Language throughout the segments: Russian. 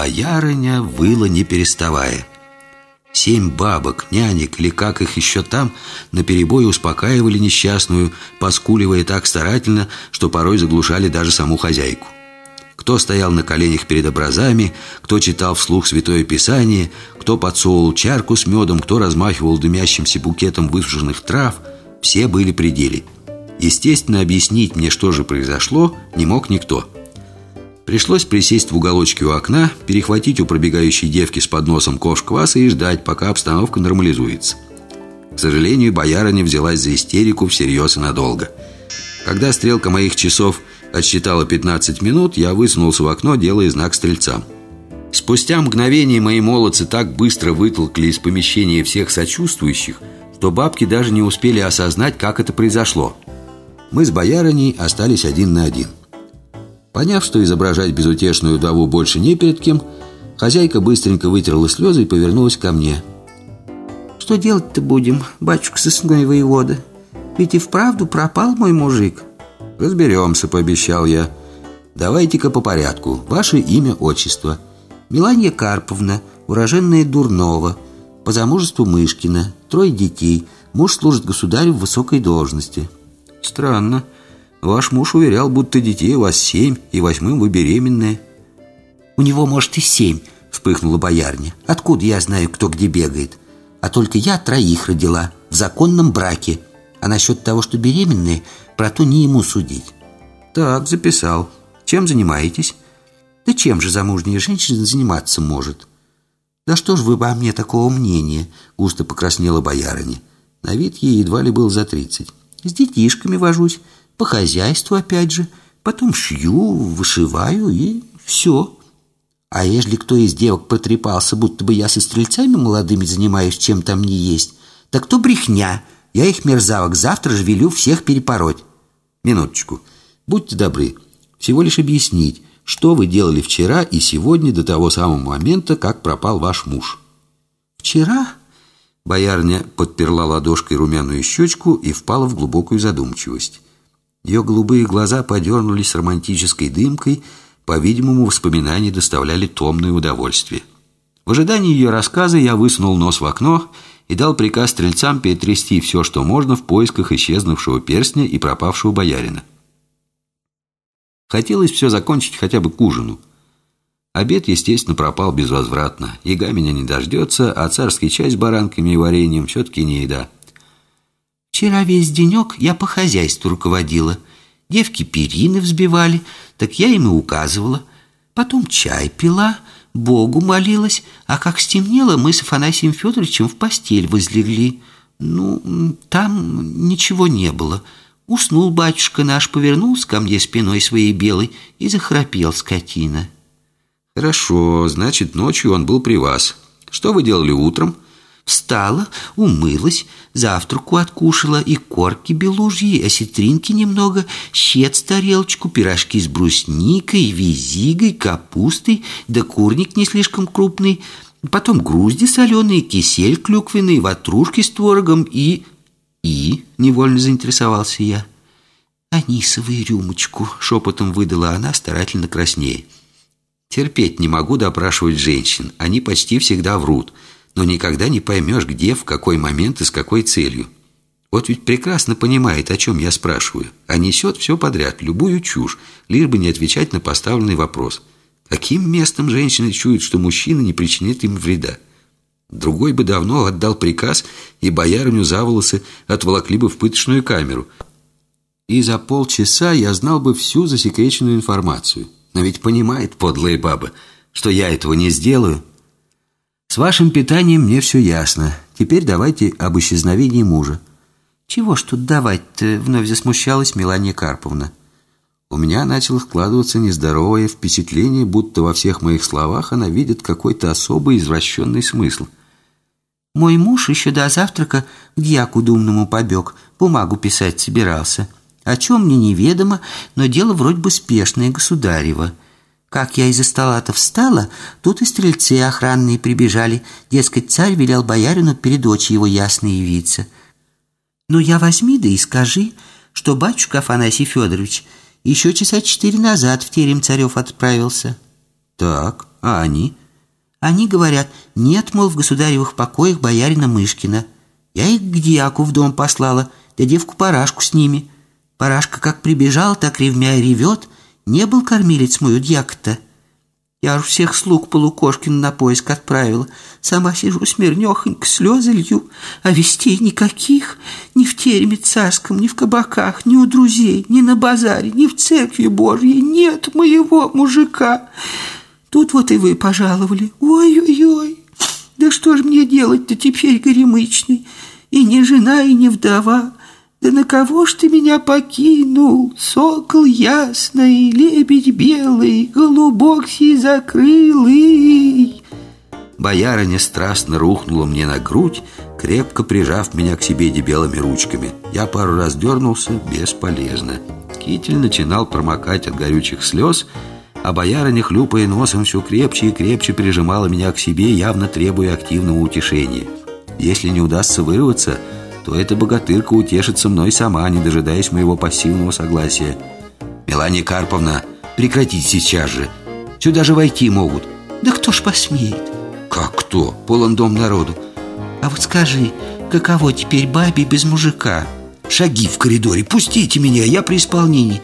боярыня выла не переставая Семь бабок, нянек или как их еще там Наперебой успокаивали несчастную Поскуливая так старательно, что порой заглушали даже саму хозяйку кто стоял на коленях перед образами, кто читал вслух Святое Писание, кто подсовывал чарку с медом, кто размахивал дымящимся букетом высушенных трав, все были при деле. Естественно, объяснить мне, что же произошло, не мог никто. Пришлось присесть в уголочке у окна, перехватить у пробегающей девки с подносом ковш кваса и ждать, пока обстановка нормализуется. К сожалению, боярыня взялась за истерику всерьез и надолго. Когда стрелка моих часов Отсчитала 15 минут, я высунулся в окно, делая знак стрельцам. Спустя мгновение мои молодцы так быстро вытолкли из помещения всех сочувствующих, что бабки даже не успели осознать, как это произошло. Мы с боярыней остались один на один. Поняв, что изображать безутешную вдову больше не перед кем, хозяйка быстренько вытерла слезы и повернулась ко мне. «Что делать-то будем, батюшка сосной воевода? Ведь и вправду пропал мой мужик». «Разберемся», — пообещал я. «Давайте-ка по порядку. Ваше имя, отчество». «Меланья Карповна, уроженная Дурнова, по замужеству Мышкина, трое детей, муж служит государю в высокой должности». «Странно. Ваш муж уверял, будто детей у вас семь, и восьмым вы беременная». «У него, может, и семь», — вспыхнула боярня. «Откуда я знаю, кто где бегает? А только я троих родила, в законном браке. А насчет того, что беременные, про то не ему судить. Так, записал. Чем занимаетесь? Да чем же замужняя женщина заниматься может? Да что ж вы обо мне такого мнения? Густо покраснела боярыня. На вид ей едва ли был за тридцать. С детишками вожусь, по хозяйству опять же. Потом шью, вышиваю и все. А ежели кто из девок потрепался, будто бы я со стрельцами молодыми занимаюсь, чем там не есть, так то брехня. Я их мерзавок завтра же велю всех перепороть. Минуточку. Будьте добры. Всего лишь объяснить, что вы делали вчера и сегодня до того самого момента, как пропал ваш муж. Вчера? Боярня подперла ладошкой румяную щечку и впала в глубокую задумчивость. Ее голубые глаза подернулись романтической дымкой, по-видимому, воспоминания доставляли томное удовольствие. В ожидании ее рассказа я высунул нос в окно и дал приказ стрельцам перетрясти все, что можно в поисках исчезнувшего перстня и пропавшего боярина. Хотелось все закончить хотя бы к ужину. Обед, естественно, пропал безвозвратно. Яга меня не дождется, а царский чай с баранками и вареньем все-таки не еда. Вчера весь денек я по хозяйству руководила. Девки перины взбивали, так я им и указывала. Потом чай пила, Богу молилась, а как стемнело, мы с Афанасием Федоровичем в постель возлегли. Ну, там ничего не было. Уснул батюшка наш, повернулся ко мне спиной своей белой и захрапел скотина. Хорошо, значит, ночью он был при вас. Что вы делали утром? Встала, умылась, завтраку откушала и корки белужьи, осетринки немного, щец тарелочку, пирожки с брусникой, визигой, капустой, да курник не слишком крупный, потом грузди соленые, кисель клюквенный, ватрушки с творогом и... И, невольно заинтересовался я. «Анисовую рюмочку», — шепотом выдала она, старательно краснее. «Терпеть не могу допрашивать женщин, они почти всегда врут» но никогда не поймешь, где, в какой момент и с какой целью. Вот ведь прекрасно понимает, о чем я спрашиваю, а несет все подряд, любую чушь, лишь бы не отвечать на поставленный вопрос. Каким местом женщины чуют, что мужчина не причинит им вреда? Другой бы давно отдал приказ, и боярыню за волосы отволокли бы в пыточную камеру. И за полчаса я знал бы всю засекреченную информацию. Но ведь понимает подлая баба, что я этого не сделаю, с вашим питанием мне все ясно. Теперь давайте об исчезновении мужа. Чего ж тут давать-то? Вновь засмущалась Мелания Карповна. У меня начало складываться нездоровое впечатление, будто во всех моих словах она видит какой-то особый извращенный смысл. Мой муж еще до завтрака к дьяку думному побег, бумагу писать собирался. О чем мне неведомо, но дело вроде бы спешное, государево. Как я из-за стола-то встала, тут и стрельцы охранные прибежали. Дескать, царь велел боярину перед очи его ясно явиться. Ну, я возьми да и скажи, что батюшка Афанасий Федорович еще часа четыре назад в терем царев отправился. Так, А они? Они говорят, нет, мол, в государевых покоях боярина Мышкина. Я их к дьяку в дом послала, да девку Парашку с ними. Парашка как прибежал, так ревмя ревет. Не был кормилец мой у дьяка-то. Я уж всех слуг Полукошкина на поиск отправила. Сама сижу смирнёхонько, слезы лью, а вестей никаких. Ни в тереме царском, ни в кабаках, ни у друзей, ни на базаре, ни в церкви Божьей нет моего мужика. Тут вот и вы пожаловали. Ой-ой-ой, да что ж мне делать-то теперь, горемычный? И не жена, и не вдова, да на кого ж ты меня покинул, сокол ясный, лебедь белый, голубок закрылый? Боярыня страстно рухнула мне на грудь, крепко прижав меня к себе дебелыми ручками. Я пару раз дернулся, бесполезно. Китель начинал промокать от горючих слез, а боярыня, хлюпая носом, все крепче и крепче прижимала меня к себе, явно требуя активного утешения. Если не удастся вырваться – то эта богатырка утешится мной сама, не дожидаясь моего пассивного согласия. Мелания Карповна, прекратите сейчас же. Сюда же войти могут. Да кто ж посмеет? Как кто? Полон дом народу. А вот скажи, каково теперь бабе без мужика? Шаги в коридоре, пустите меня, я при исполнении.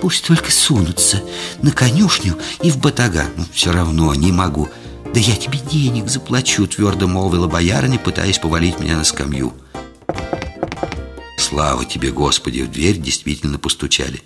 Пусть только сунутся на конюшню и в батага. Ну, все равно не могу. Да я тебе денег заплачу, твердо молвила боярыня, пытаясь повалить меня на скамью. Слава тебе, Господи, в дверь действительно постучали.